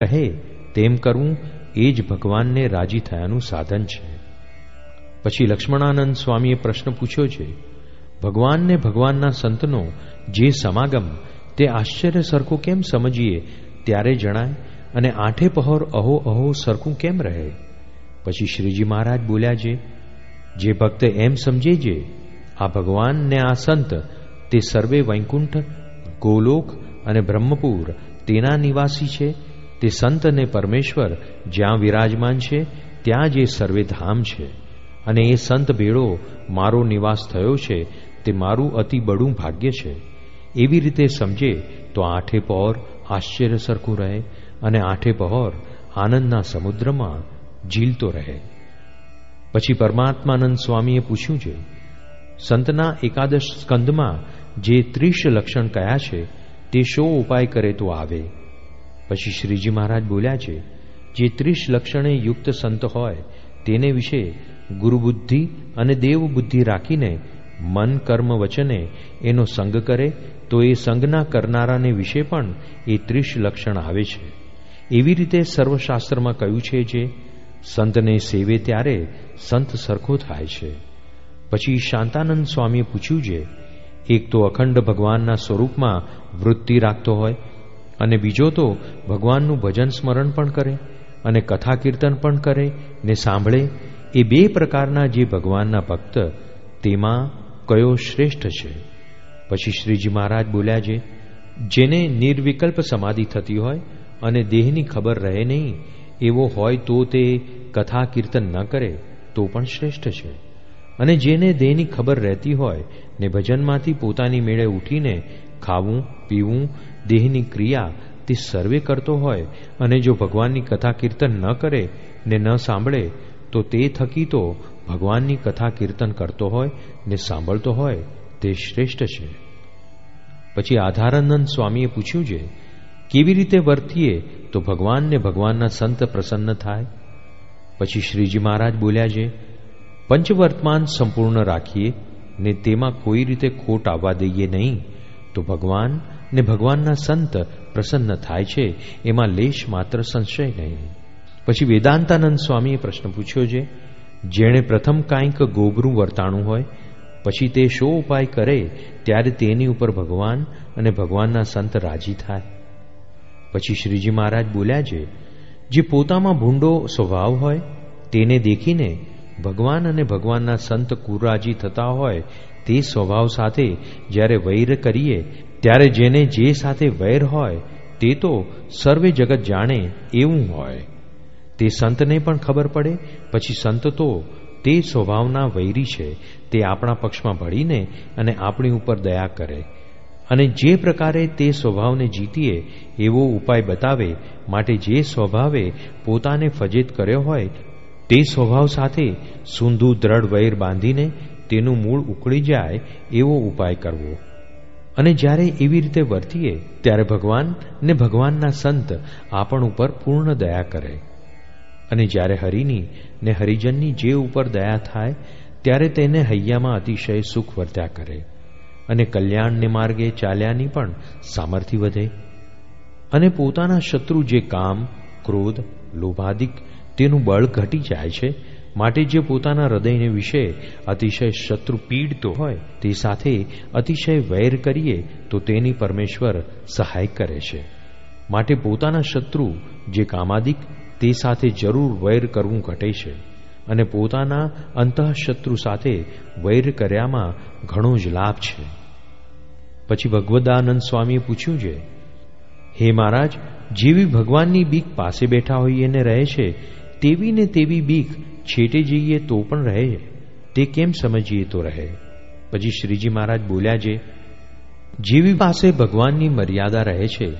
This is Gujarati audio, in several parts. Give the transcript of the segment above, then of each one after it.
કહે, તેમ કરવું એ જ ભગવાનને રાજી થયાનું સાધન છે. પછી લક્ષ્મણાનંદ સ્વામીએ પ્રશ્ન પૂછ્યો છે, ભગવાનને ભગવાનના સંતનો જે સમાગમ તે આશ્ચર્ય સરખું કેમ સમજીએ? ત્યારે જણાય, અને આઠે પહોર અહો અહો સરખું કેમ રહે? પછી શ્રીજી મહારાજ બોલ્યા છે, જે ભક્ત એમ સમજે છે, આ ભગવાન ને આ સંત, તે સર્વે વૈકુંઠ, ગોલોક અને બ્રહ્મપુર, તેના નિવાસી છે તે સંત અને પરમેશ્વર જ્યાં વિરાજમાન છે, ત્યાં જે એ સર્વેધામ છે. અને એ સંત ભેળો મારો નિવાસ થયો છે, તે મારું અતિ બડું ભાગ્ય છે. એવી રીતે સમજે તો આઠે પહોર આશ્ચર્ય સરખું રહે અને આઠે પહોર આનંદના સમુદ્રમાં ઝીલતો રહે. પછી પરમાત્માનંદ સ્વામીએ પૂછ્યું છે, સંતના એકાદશ સ્કંદમાં જે ત્રીસ લક્ષણ કયા છે, તે શો ઉપાય કરે તો આવે? પછી શ્રીજી મહારાજ બોલ્યા છે, જે ત્રીસ લક્ષણે યુક્ત સંત હોય, તેને વિશે ગુરુબુદ્ધિ અને દેવબુદ્ધિ રાખીને મન કર્મ વચને એનો સંગ કરે, તો એ સંગના કરનારાને વિશે પણ એ ત્રીસ લક્ષણ આવે છે. એવી રીતે સર્વશાસ્ત્રમાં કહ્યું છે જે, સંતને સેવે ત્યારે સંત સરખો થાય છે. પછી શાંતાનંદ સ્વામીએ પૂછ્યું છે, એક તો અખંડ ભગવાનના સ્વરૂપમાં વૃત્તિ રાખતો હોય અને બીજો તો ભગવાનનું ભજન સ્મરણ પણ કરે અને કથા કીર્તન પણ કરે ને સાંભળે, એ બે પ્રકારના જે ભગવાનના ભક્ત તેમાં કયો શ્રેષ્ઠ છે? પછી શ્રીજી મહારાજ બોલ્યા છે, જેને નિર્વિકલ્પ સમાધિ થતી હોય અને દેહની ખબર રહે નહીં, એવો હોય તો તે કથા કીર્તન ન કરે, તો પણ શ્રેષ્ઠ છે. અને જેને દેહની ખબર રહેતી હોય ને ભજનમાંથી પોતાની મેળે ઉઠીને ખાવું, પીવું દેહની ક્રિયા તે સર્વે કરતો હોય અને જો ભગવાનની કથા કીર્તન ન કરે ને ન સાંભળે, તો તે થકી તો ભગવાનની કથા કીર્તન કરતો હોય ને સાંભળતો હોય તે શ્રેષ્ઠ છે. પછી આધારાનંદ સ્વામીએ પૂછ્યું છે, કેવી રીતે વર્તીએ તો ભગવાનને ભગવાનના સંત પ્રસન્ન થાય? પછી શ્રીજી મહારાજ બોલ્યા છે, પંચવર્તમાન સંપૂર્ણ રાખીએ ને તેમાં કોઈ રીતે ખોટ આવવા દઈએ નહીં, તો ભગવાન ને ભગવાનના સંત પ્રસન્ન થાય છે, એમાં લેશ માત્ર સંશય નહીં. પછી વેદાંતાનંદ સ્વામીએ પ્રશ્ન પૂછ્યો છે, જેણે પ્રથમ કાંઈક ગોબરું વર્તાણું હોય, પછી તે શો ઉપાય કરે, ત્યારે તેની ઉપર ભગવાન અને ભગવાનના સંત રાજી થાય? પછી શ્રીજી મહારાજ બોલ્યા છે, જે પોતામાં ભૂંડો સ્વભાવ હોય, તેને દેખીને ભગવાન અને ભગવાનના સંત કુરાજી થતા હોય, તે સ્વભાવ સાથે જ્યારે વૈર કરીએ ત્યારે જેને જે સાથે વૈર હોય, તે તો સર્વે જગત જાણે એવું હોય. તે સંતને પણ ખબર પડે, પછી સંત તો તે સ્વભાવના વૈરી છે, તે આપણા પક્ષમાં ભળીને અને આપણી ઉપર દયા કરે. અને જે પ્રકારે તે સ્વભાવને જીતીએ, એવો ઉપાય બતાવે, માટે જે સ્વભાવે પોતાને ફજેત કર્યો હોય, તે સ્વભાવ સાથે સૂંધું દ્રઢ વૈર બાંધીને તેનું મૂળ ઉકળી જાય એવો ઉપાય કરવો. અને જ્યારે એવી રીતે વર્તીએ, ત્યારે ભગવાન ને ભગવાનના સંત આપણ ઉપર પૂર્ણ દયા કરે. અને જ્યારે હરિની ને હરિજનની જે ઉપર દયા થાય, ત્યારે તેને હૈયામાં અતિશય સુખ વર્ત્યા કરે. અને કલ્યાણને માર્ગે ચાલ્યાની પણ સામર્થ્ય વધે. અને પોતાના શત્રુ જે કામ, ક્રોધ, લોભાદિક તેનું બળ ઘટી જાય છે માટે જે પોતાના હૃદયને વિશે અતિશય શત્રુ પીડતો હોય તે સાથે અતિશય વૈર કરીએ તો તેની પરમેશ્વર સહાય કરે છે. માટે પોતાના શત્રુ જે કામાદિક તે સાથે જરૂર વૈર કરવું ઘટે છે અને પોતાના અંતઃશત્રુ સાથે વૈર કર્યામાં ઘણો જ લાભ છે. પછી ભગવદાનંદ સ્વામીએ પૂછ્યું છે, હે મહારાજ, જેવી ભગવાનની બીક પાસે બેઠા હોઈને રહે છે, તેવી ને તેવી બીક છેટે જઈએ તો પણ રહે. તે કેમ સમજીએ તો રહે? પછી શ્રીજી મહારાજ બોલ્યા છે જેવી પાસે ભગવાનની મર્યાદા રહે છે,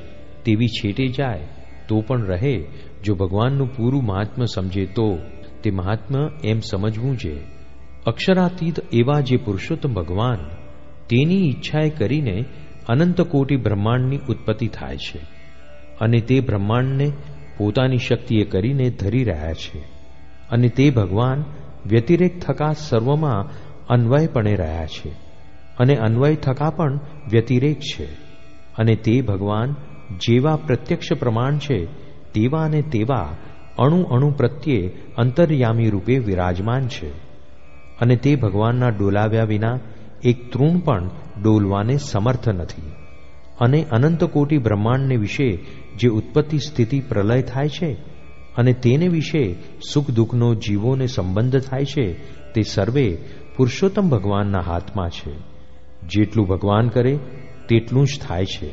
તેવી છેટે જાય, તો પણ રહે. જો ભગવાનનું પૂરું મહાત્મ્ય સમજે તો, તે મહાત્મ્ય એમ સમજવું છે અક્ષરાતીત એવા જે પુરુષોત્તમ ભગવાન, તેની ઈચ્છાએ કરીને અનંત કોટી બ્રહ્માંડની ઉત્પત્તિ થાય છે. અને તે બ્રહ્માંડને પોતાની શક્તિએ કરીને ધરી રહ્યા છે. અને તે ભગવાન વ્યતિરેક થકા સર્વમાં અન્વયપણે રહ્યા છે. અને અન્વય થકા પણ વ્યતિરેક છે. અને તે ભગવાન જેવા પ્રત્યક્ષ પ્રમાણ છે, તેવા અને તેવા અણુ અણુ પ્રત્યે અંતર્યામી રૂપે વિરાજમાન છે. અને તે ભગવાનના ડોલાવ્યા વિના એક તૃણ પણ ડોલવાને સમર્થ નથી. અને અનંતકોટી બ્રહ્માંડને વિશે જે ઉત્પત્તિ સ્થિતિ પ્રલય થાય છે અને તેને વિશે સુખ દુઃખનો જીવોને સંબંધ થાય છે, તે સર્વે પુરુષોત્તમ ભગવાનના હાથમાં છે. જેટલું ભગવાન કરે, તેટલું જ થાય છે.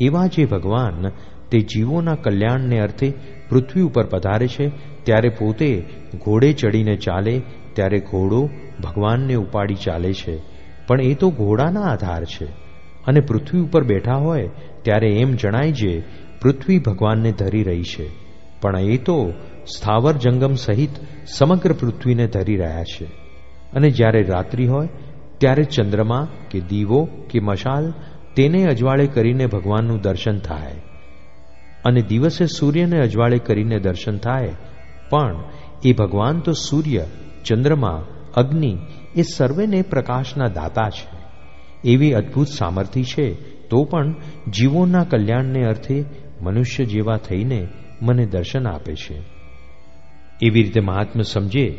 એવા જે ભગવાન તે જીવોના કલ્યાણને અર્થે પૃથ્વી ઉપર પધારે છે, ત્યારે પોતે ઘોડે ચડીને ચાલે, ત્યારે ઘોડો ભગવાનને ઉપાડી ચાલે છે. પણ એ તો ઘોડાના આધાર છે. અને પૃથ્વી ઉપર બેઠા હોય, ત્યારે એમ જણાય છે, પૃથ્વી ભગવાનને ધરી રહી છે. પણ એ તો સ્થાવર જંગમ સહિત સમગ્ર પૃથ્વીને ધરી રહ્યા છે. અને જ્યારે રાત્રિ હોય, ત્યારે ચંદ્રમા કે દીવો કે મશાલ તેને અજવાળે કરીને ભગવાનનું દર્શન થાય. અને દિવસે સૂર્યને અજવાળે કરીને દર્શન થાય. પણ એ ભગવાન તો સૂર્ય, ચંદ્રમા, અગ્નિ એ સર્વેને પ્રકાશના દાતા છે. એવી અદ્ભુત સામર્થ્ય છે તો પણ જીવોના કલ્યાણને અર્થે મનુષ્ય જેવા થઈને મને દર્શન આપે છે. એવી રીતે મહાત્મા સમજે,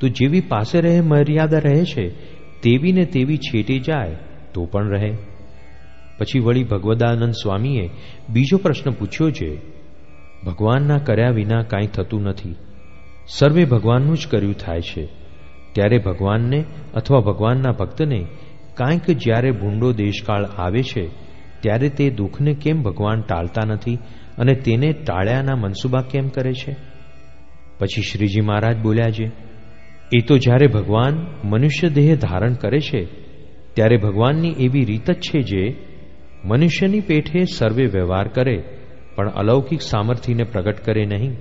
તો જેવી પાસે રહે, મર્યાદા રહે છે, તેવી ને તેવી છેટે જાય, તો પણ રહે. પછી વળી ભગવદાનંદ સ્વામીએ બીજો પ્રશ્ન પૂછ્યો છે, ભગવાનના કર્યા વિના કાંઈ થતું નથી. સર્વે ભગવાનનું જ કર્યું થાય છે. ત્યારે ભગવાનને અથવા ભગવાનના ભક્તને કાંઈક જ્યારે ભૂંડો દેશકાળ આવે છે, ત્યારે તે દુઃખને કેમ ભગવાન ટાળતા નથી અને તેને ટાળ્યાના મનસુબા કેમ કરે છે? પછી શ્રીજી મહારાજ બોલ્યા છે, એ તો જ્યારે ભગવાન મનુષ્ય દેહ ધારણ કરે છે, ત્યારે ભગવાનની એવી રીત જ છે જે મનુષ્યની પેઠે સર્વે વ્યવહાર કરે, પણ અલૌકિક સામર્થ્યને પ્રગટ કરે નહીં.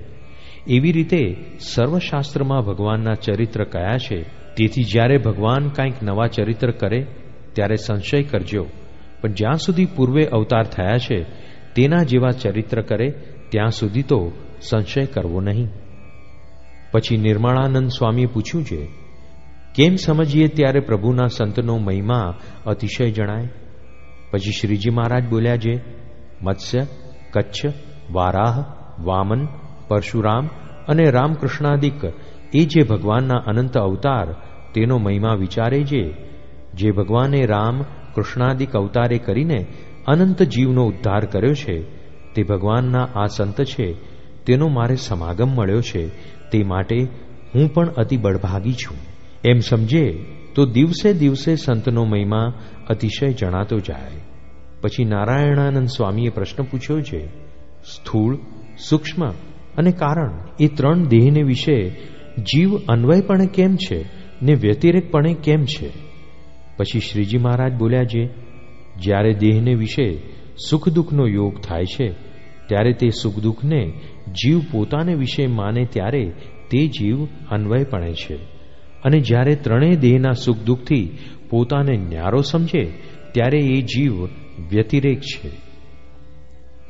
એવી રીતે સર્વશાસ્ત્રમાં ભગવાનના ચરિત્ર કયા છે? તેથી જ્યારે ભગવાન કાંઈક નવા ચરિત્ર કરે, ત્યારે સંશય કરજો. પણ જ્યાં સુધી પૂર્વે અવતાર થયા છે તેના જેવા ચરિત્ર કરે ત્યાં સુધી તો સંશય કરવો નહીં. પછી નિર્માળાનંદ સ્વામીએ પૂછ્યું છે, કેમ સમજીએ ત્યારે પ્રભુના સંતનો મહિમા અતિશય જણાય? પછી શ્રીજી મહારાજ બોલ્યા છે, મત્સ્ય, કચ્છ, વારાહ, વામન, પરશુરામ અને રામકૃષ્ણાદિક, એ જે ભગવાનના અનંત અવતાર, તેનો મહિમા વિચારે છે. જે ભગવાને રામ, કૃષ્ણાદિક અવતારે કરીને અનંત જીવનો ઉદ્ધાર કર્યો છે. તે ભગવાનના આ સંત છે. તેનો મારે સમાગમ મળ્યો છે. તે માટે હું પણ અતિ બળભાગી છું. એમ સમજે તો દિવસે દિવસે સંતનો મહિમા અતિશય જણાતો જાય. પછી નારાયણાનંદ સ્વામીએ પ્રશ્ન પૂછ્યો છે, સ્થૂળ, સૂક્ષ્મ અને કારણ એ ત્રણ દેહને વિશે જીવ અન્વયપણે કેમ છે ને વ્યતિરેકપણે કેમ છે? પછી શ્રીજી મહારાજ બોલ્યા છે જ્યારે દેહને વિશે સુખ દુઃખનો યોગ થાય છે, ત્યારે તે સુખ દુઃખને જીવ પોતાને વિશે માને ત્યારે તે જીવ અન્વય પડે છે. અને જ્યારે ત્રણેય દેહના સુખ દુઃખથી પોતાને ન્યારો સમજે, ત્યારે એ જીવ વ્યતિરેક છે.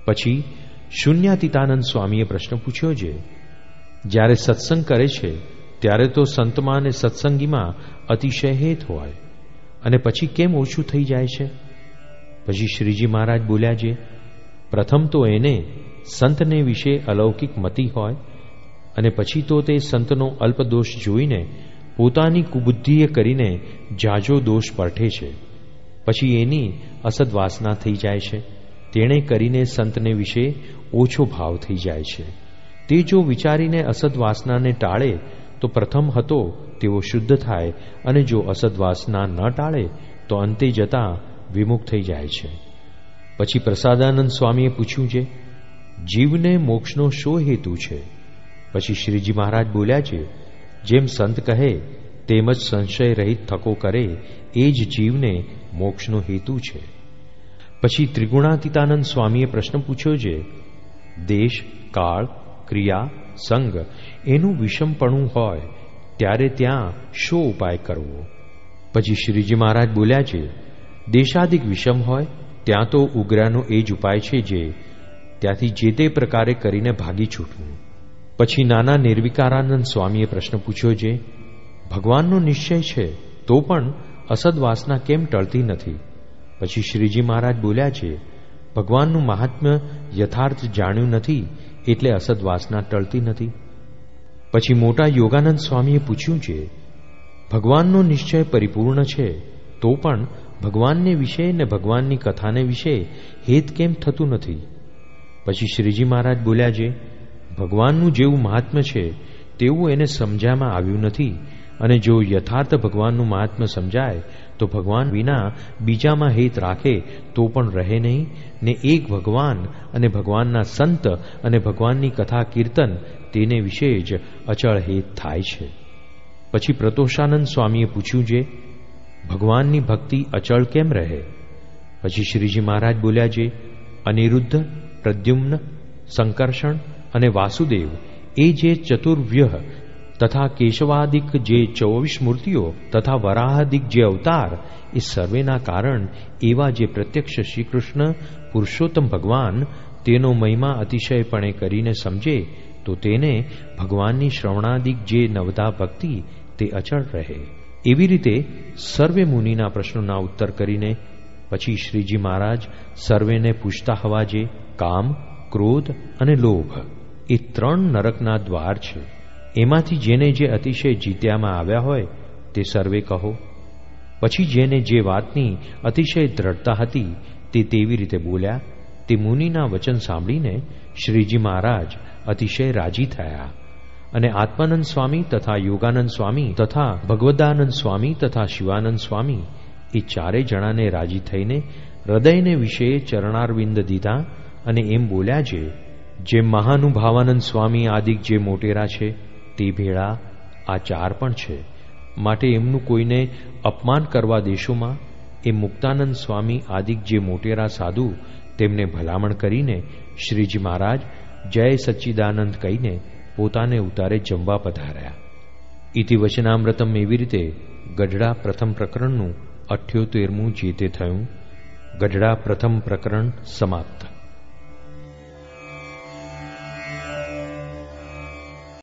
પછી શૂન્યાતીતાનંદ સ્વામીએ પ્રશ્ન પૂછ્યો છે, જ્યારે સત્સંગ કરે છે, ત્યારે તો સંતમાં અને સત્સંગીમાં અતિશય હેત હોય. અને પછી કેમ ઓછું થઈ જાય છે? પછી શ્રીજી મહારાજ બોલ્યા છે, પ્રથમ તો એને સંતને વિશે અલૌકિક મતી હોય અને પછી તો તે સંતનો અલ્પ દોષ જોઈને પોતાની કુબુદ્ધિએ કરીને જાજો દોષ પરઠે છે. પછી એની અસદવાસના થઈ જાય છે. તેણે કરીને સંતને વિશે ઓછો ભાવ થઈ જાય છે. તે જો વિચારીને અસદવાસનાને ટાળે, તો પ્રથમ હતો તેવો શુદ્ધ થાય અને જો અસદવાસના ન ટાળે, તો અંતે જતા વિમુખ થઈ જાય છે. પછી પ્રસાદાનંદ સ્વામીએ પૂછ્યું છે, જીવને મોક્ષનો શો હેતુ છે? પછી શ્રીજી મહારાજ બોલ્યા છે, જેમ સંત કહે તેમજ સંશય રહિત થકો કરે, એ જ જીવને મોક્ષનો હેતુ છે. પછી ત્રિગુણાતીતાનંદ સ્વામીએ પ્રશ્ન પૂછ્યો છે, દેશ, કાળ, ક્રિયા, સંગ, એનું વિષમપણું હોય, ત્યારે ત્યાં શો ઉપાય કરવો? પછી શ્રીજી મહારાજ બોલ્યા છે દેશાધિક વિષમ હોય, ત્યાં તો ઉગ્રાનો એ જ ઉપાય છે જે ત્યાંથી જે તે પ્રકારે કરીને ભાગી છૂટવું. પછી નાના નિર્વિકારાનંદ સ્વામીએ પ્રશ્ન પૂછ્યો છે ભગવાનનો નિશ્ચય છે, તો પણ અસદવાસના કેમ ટળતી નથી? પછી શ્રીજી મહારાજ બોલ્યા છે, ભગવાનનું મહાત્મ્ય યથાર્થ જાણ્યું નથી, એટલે અસદવાસના ટળતી નથી. પછી મોટા યોગાનંદ સ્વામીએ પૂછ્યું છે ભગવાનનો નિશ્ચય પરિપૂર્ણ છે, તો પણ ભગવાનને વિશે ને ભગવાનની કથાને વિશે હેત કેમ થતું નથી? પછી શ્રીજી મહારાજ બોલ્યા છે, ભગવાનનું જેવું મહાત્મ્ય છે, તેવું એને સમજામાં આવ્યું નથી. અને જો યથાર્થ ભગવાનનું મહાત્મ્ય સમજાય, તો ભગવાન વિના બીજામાં હેત રાખે તો પણ રહે નહીં. ને એક ભગવાન અને ભગવાનના સંત અને ભગવાનની કથા કીર્તન તેને વિશે જ અચળ હેત થાય છે. પછી પ્રતોષાનંદ સ્વામીએ પૂછ્યું છે ભગવાનની ભક્તિ અચળ કેમ રહે? પછી શ્રીજી મહારાજ બોલ્યા છે અનિરુદ્ધ, પ્રદ્યુમ્ન, સંકર્ષણ અને વાસુદેવ, એ જે ચતુર્વ્યહ તથા કેશવાદિક જે ચોવીસ મૂર્તિઓ તથા વરાહાદિક જે અવતાર, એ સર્વેના કારણ એવા જે પ્રત્યક્ષ શ્રીકૃષ્ણ પુરુષોત્તમ ભગવાન તેનો મહિમા અતિશયપણે કરીને સમજે, તો તેને ભગવાનની શ્રવણાદિક જે નવધા ભક્તિ તે અચળ રહે. એવી રીતે સર્વે મુનિના પ્રશ્નોના ઉત્તર કરીને પછી શ્રીજી મહારાજ સર્વેને પૂછતા હવા જે કામ, ક્રોધ અને લોભ એ ત્રણ નરકના દ્વાર છે. એમાંથી જેને જે અતિશય જીત્યામાં આવ્યા હોય તે સર્વે કહો. પછી જેને જે વાતની અતિશય દ્રઢતા હતી તે તેવી રીતે બોલ્યા. તે મુનિના વચન સાંભળીને શ્રીજી મહારાજ અતિશય રાજી થયા. અને આત્માનંદ સ્વામી તથા યોગાનંદ સ્વામી તથા ભગવદાનંદ સ્વામી તથા શિવાનંદ સ્વામી એ ચારે જણાને રાજી થઈને હૃદયને વિશે ચરણારવિંદ દીધા અને એમ બોલ્યા છે, જે મહાનુભાવાનંદ સ્વામી આદિક જે મોટેરા છે, તે ભેળા, આ ચાર પણ છે. માટે એમનું કોઈને અપમાન કરવા દેશોમાં એ મુક્તાનંદ સ્વામી આદિક જે મોટેરા સાધુ તેમને ભલામણ કરીને શ્રીજી મહારાજ જય સચ્ચિદાનંદ કહીને પોતાને ઉતારે જમવા પધાર્યા. ઇતિ વચનામૃતમ એવી રીતે ગઢડા પ્રથમ પ્રકરણનું અઠ્યોતેરમું જે થયું, ગઢડા પ્રથમ પ્રકરણ સમાપ્ત.